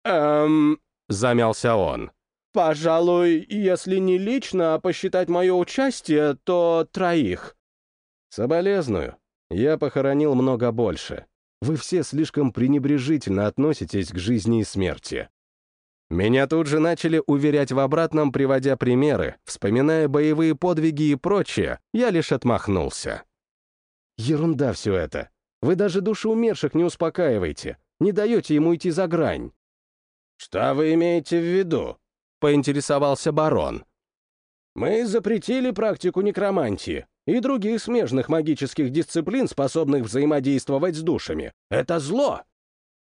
«Эм...»
— замялся он.
«Пожалуй, если не лично, а посчитать мое участие, то троих».
«Соболезную. Я похоронил много больше. Вы все слишком пренебрежительно относитесь к жизни и смерти. Меня тут же начали уверять в обратном, приводя примеры, вспоминая боевые подвиги и прочее, я лишь отмахнулся. Ерунда все это. Вы даже души умерших не успокаиваете, не даете ему идти за грань.
«Что вы имеете в виду?»
— поинтересовался барон.
«Мы запретили практику некромантии и других смежных магических дисциплин, способных взаимодействовать с душами. Это зло!»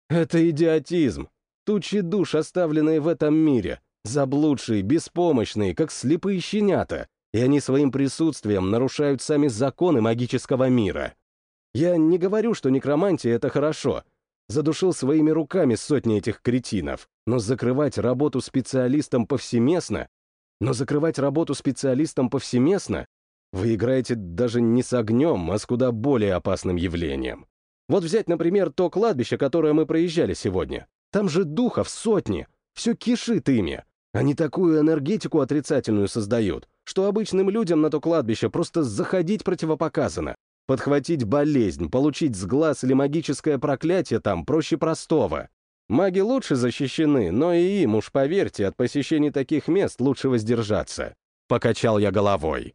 «Это идиотизм. Тучи душ, оставленные в этом мире, заблудшие, беспомощные, как слепые щенята, и они своим присутствием нарушают сами законы магического мира. Я не говорю, что некромантия — это хорошо. Задушил своими руками сотни этих кретинов, но закрывать работу специалистам повсеместно но закрывать работу специалистам повсеместно вы играете даже не с огнем, а с куда более опасным явлением. Вот взять, например, то кладбище, которое мы проезжали сегодня. Там же духов сотни, все кишит ими. Они такую энергетику отрицательную создают, что обычным людям на то кладбище просто заходить противопоказано. Подхватить болезнь, получить сглаз или магическое проклятие там проще простого. Маги лучше защищены, но и им, уж поверьте, от посещений таких мест лучше воздержаться. Покачал я головой.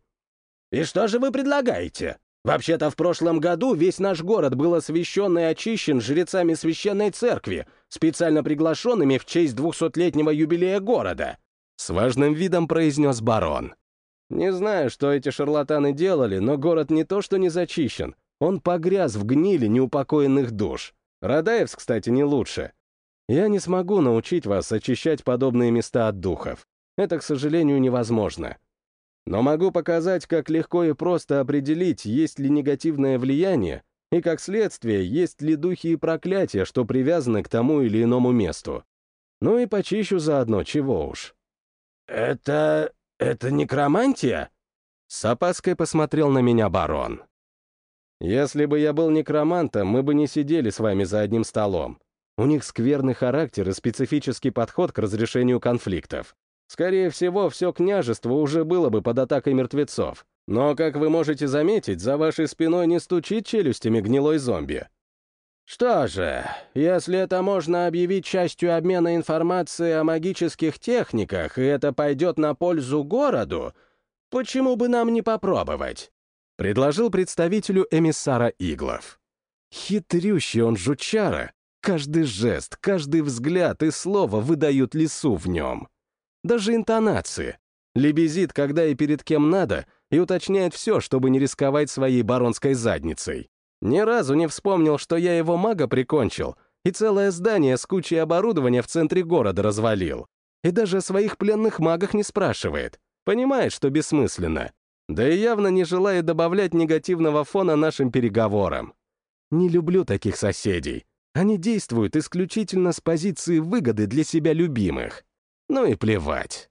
«И что же вы предлагаете? Вообще-то в прошлом году весь наш город был освящен и очищен жрецами священной церкви, специально приглашенными в честь двухсотлетнего юбилея города»,
с важным видом произнес барон. «Не знаю, что эти шарлатаны делали, но город не то что не зачищен, он погряз в гнили неупокоенных душ. Радаевск, кстати, не лучше. Я не смогу научить вас очищать подобные места от духов. Это, к сожалению, невозможно. Но могу показать, как легко и просто определить, есть ли негативное влияние, и, как следствие, есть ли духи и проклятия, что привязаны к тому или иному месту. Ну и почищу заодно, чего уж.
«Это... это некромантия?»
С опаской посмотрел на меня барон. «Если бы я был некромантом, мы бы не сидели с вами за одним столом. У них скверный характер и специфический подход к разрешению конфликтов. Скорее всего, все княжество уже было бы под атакой мертвецов. Но, как вы можете заметить, за вашей спиной не стучит челюстями гнилой зомби.
Что же, если это можно объявить частью обмена информацией о магических техниках, и это пойдет на пользу городу, почему бы нам не попробовать?
Предложил представителю эмиссара Иглов. Хитрющий он жучара. Каждый жест, каждый взгляд и слово выдают лесу в нем даже интонации. Лебезит, когда и перед кем надо, и уточняет все, чтобы не рисковать своей баронской задницей. Ни разу не вспомнил, что я его мага прикончил, и целое здание с кучей оборудования в центре города развалил. И даже о своих пленных магах не спрашивает. Понимает, что бессмысленно. Да и явно не желает добавлять негативного фона нашим переговорам. Не люблю таких соседей. Они действуют исключительно с позиции выгоды для себя любимых. Ну и плевать.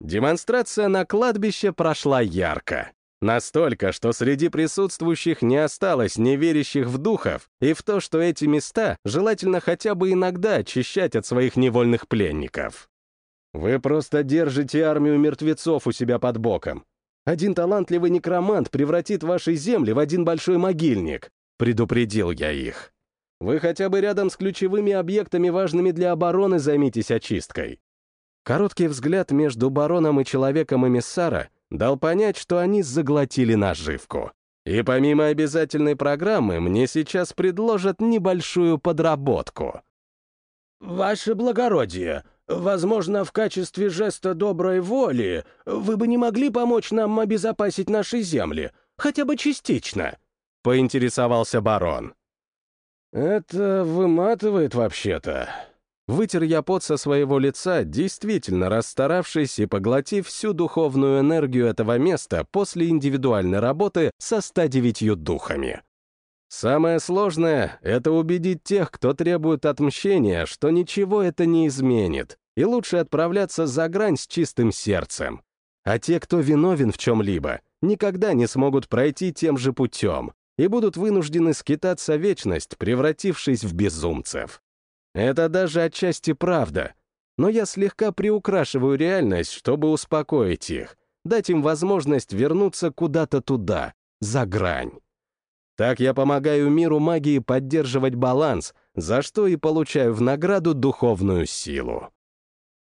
Демонстрация на кладбище прошла ярко. Настолько, что среди присутствующих не осталось неверящих в духов и в то, что эти места желательно хотя бы иногда очищать от своих невольных пленников. Вы просто держите армию мертвецов у себя под боком. Один талантливый некромант превратит ваши земли в один большой могильник, предупредил я их. Вы хотя бы рядом с ключевыми объектами, важными для обороны, займитесь очисткой. Короткий взгляд между бароном и человеком-эмиссара дал понять, что они заглотили наживку. И помимо обязательной программы, мне сейчас предложат небольшую подработку.
«Ваше благородие, возможно, в качестве жеста доброй воли вы бы не могли помочь нам обезопасить наши земли, хотя бы частично?»
— поинтересовался барон.
«Это выматывает вообще-то».
Вытер я пот со своего лица, действительно расстаравшись и поглотив всю духовную энергию этого места после индивидуальной работы со 109 духами. Самое сложное — это убедить тех, кто требует отмщения, что ничего это не изменит, и лучше отправляться за грань с чистым сердцем. А те, кто виновен в чем-либо, никогда не смогут пройти тем же путем и будут вынуждены скитаться вечность, превратившись в безумцев. Это даже отчасти правда, но я слегка приукрашиваю реальность, чтобы успокоить их, дать им возможность вернуться куда-то туда, за грань. Так я помогаю миру магии поддерживать баланс, за что и получаю в награду духовную силу.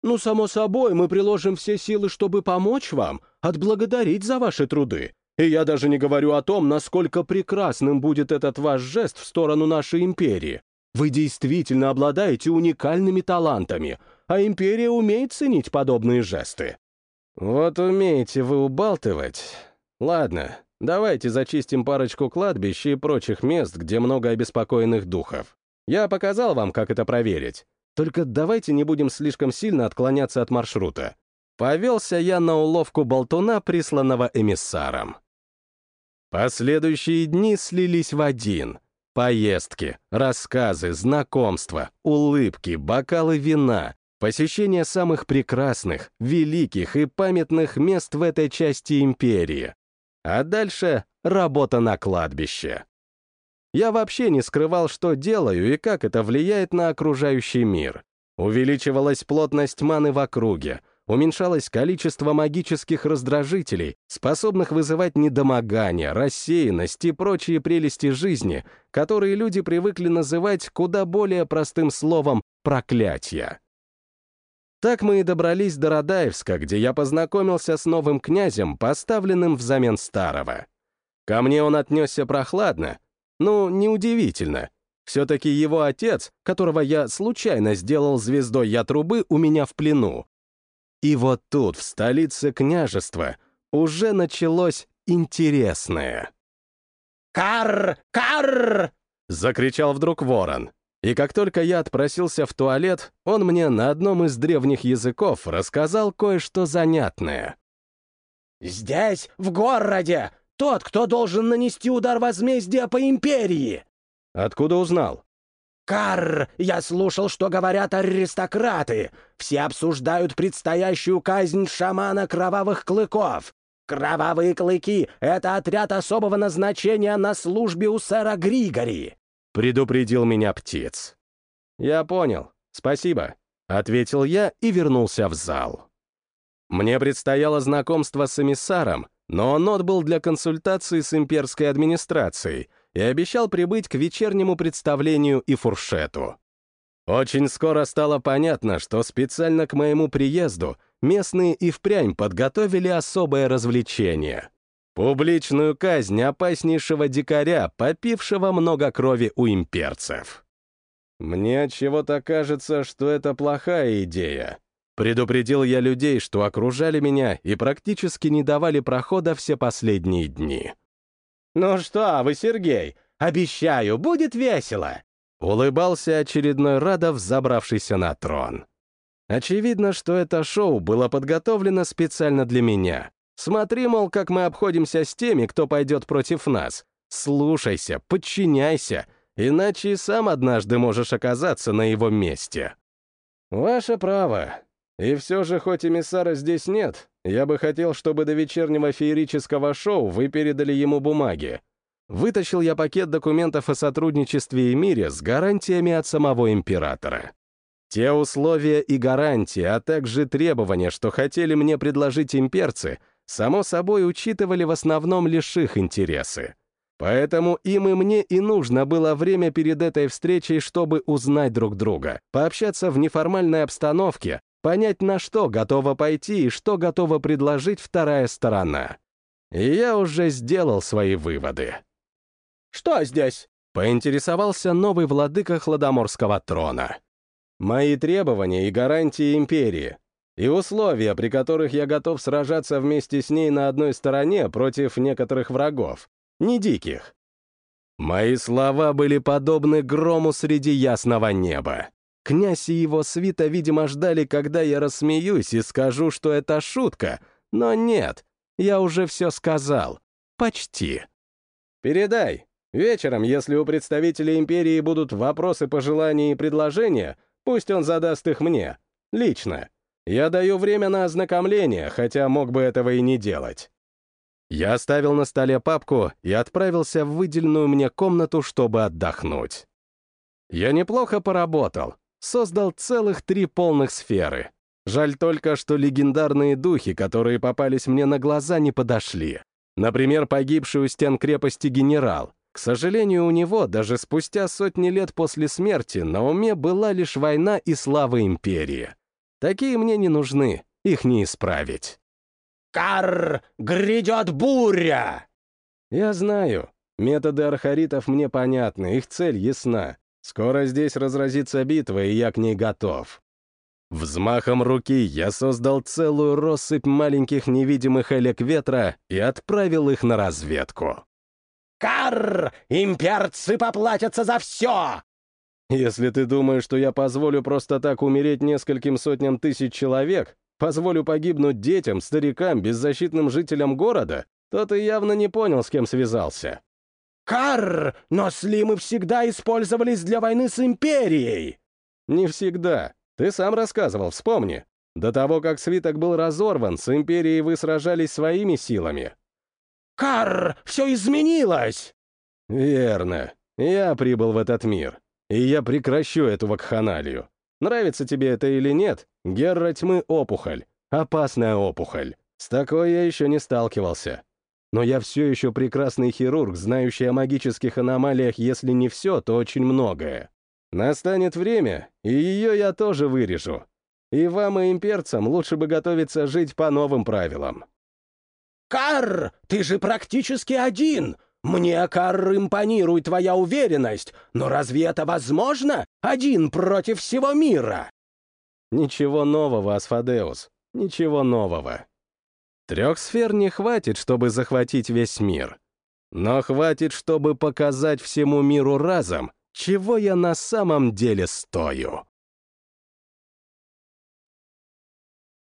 Ну, само собой, мы приложим все силы, чтобы помочь вам, отблагодарить за ваши труды. И я даже не говорю о том, насколько прекрасным будет этот ваш жест в сторону нашей империи. Вы действительно обладаете уникальными талантами, а империя умеет ценить подобные жесты».
«Вот умеете вы убалтывать. Ладно, давайте зачистим парочку кладбищ и прочих мест, где много обеспокоенных духов. Я показал вам, как это проверить. Только давайте не будем слишком сильно отклоняться от маршрута. Повелся я на уловку болтуна, присланного эмиссаром. Последующие дни слились в один — Поездки, рассказы, знакомства, улыбки, бокалы вина, посещение самых прекрасных, великих и памятных мест в этой части империи. А дальше работа на кладбище. Я вообще не скрывал, что делаю и как это влияет на окружающий мир. Увеличивалась плотность маны в округе, уменьшалось количество магических раздражителей, способных вызывать недомогание, рассеянность и прочие прелести жизни, которые люди привыкли называть куда более простым словом «проклятие». Так мы и добрались до Радаевска, где я познакомился с новым князем, поставленным взамен старого. Ко мне он отнесся прохладно, ну, неудивительно. Все-таки его отец, которого я случайно сделал звездой я трубы, у меня в плену, и вот тут, в столице княжества, уже началось интересное.
«Карр! Карр!»
— закричал вдруг ворон. И как только я отпросился в туалет, он мне на одном из древних языков рассказал кое-что занятное.
«Здесь, в городе, тот, кто должен нанести удар возмездия по империи!»
«Откуда узнал?»
«Карр! Я слушал, что говорят аристократы. Все обсуждают предстоящую казнь шамана кровавых клыков. Кровавые клыки — это отряд особого назначения на службе у сэра Григори», —
предупредил меня птиц. «Я понял. Спасибо», — ответил я и вернулся в зал. Мне предстояло знакомство с эмиссаром, но он отбыл для консультации с имперской администрацией — и обещал прибыть к вечернему представлению и фуршету. Очень скоро стало понятно, что специально к моему приезду местные и впрямь подготовили особое развлечение. Публичную казнь опаснейшего дикаря, попившего много крови у имперцев. Мне чего-то кажется, что это плохая идея. Предупредил я людей, что окружали меня и практически не давали прохода все последние дни.
«Ну что вы, Сергей, обещаю, будет весело!»
Улыбался очередной Радов, забравшийся на трон. Очевидно, что это шоу было подготовлено специально для меня. Смотри, мол, как мы обходимся с теми, кто пойдет против нас. Слушайся, подчиняйся, иначе и сам однажды можешь оказаться на его месте. Ваше право. И все же, хоть эмиссара здесь нет, я бы хотел, чтобы до вечернего феерического шоу вы передали ему бумаги. Вытащил я пакет документов о сотрудничестве и мире с гарантиями от самого императора. Те условия и гарантии, а также требования, что хотели мне предложить имперцы, само собой учитывали в основном лишь их интересы. Поэтому им и мне и нужно было время перед этой встречей, чтобы узнать друг друга, пообщаться в неформальной обстановке, понять, на что готова пойти и что готова предложить вторая сторона. И я уже сделал свои выводы.
«Что здесь?»
— поинтересовался новый владыка Хладоморского трона. «Мои требования и гарантии империи, и условия, при которых я готов сражаться вместе с ней на одной стороне против некоторых врагов, не диких. Мои слова были подобны грому среди ясного неба. Князь и его свита, видимо, ждали, когда я рассмеюсь и скажу, что это шутка, но нет, я уже все сказал. Почти. Передай. Вечером, если у представителей империи будут вопросы, пожелания и предложения, пусть он задаст их мне. Лично. Я даю время на ознакомление, хотя мог бы этого и не делать. Я оставил на столе папку и отправился в выделенную мне комнату, чтобы отдохнуть. Я неплохо поработал, создал целых три полных сферы. Жаль только, что легендарные духи, которые попались мне на глаза, не подошли. Например, погибший у стен крепости генерал. К сожалению, у него, даже спустя сотни лет после смерти, на уме была лишь война и слава империи. Такие мне не нужны, их не исправить.
«Карр! Грядет буря!»
Я знаю. Методы архаритов мне понятны, их цель ясна. Скоро здесь разразится битва, и я к ней готов. Взмахом руки я создал целую россыпь маленьких невидимых элек ветра и отправил их на разведку.
«Карр! Имперцы поплатятся за все!»
Если ты думаешь, что я позволю просто так умереть нескольким сотням тысяч человек, позволю погибнуть детям, старикам, беззащитным жителям города, то ты явно не понял, с кем связался.
«Карр! Но слимы всегда использовались для войны с Империей!»
«Не всегда. Ты сам рассказывал, вспомни. До того, как свиток был разорван, с Империей вы сражались своими силами».
«Карр! Все изменилось!»
«Верно. Я прибыл в этот мир, и я прекращу эту вакханалию. Нравится тебе это или нет, Герра тьмы — опухоль. Опасная опухоль. С такой я еще не сталкивался. Но я все еще прекрасный хирург, знающий о магических аномалиях, если не все, то очень многое. Настанет время, и ее я тоже вырежу. И вам, и имперцам, лучше бы готовиться жить по новым правилам.
«Карр, ты же практически один! Мне, Карр, импонирует твоя уверенность, но разве это возможно? Один против всего мира!»
Ничего нового, Асфадеус, ничего нового. Трех сфер не хватит, чтобы захватить весь мир. Но хватит, чтобы показать всему миру разом, чего я на самом деле стою.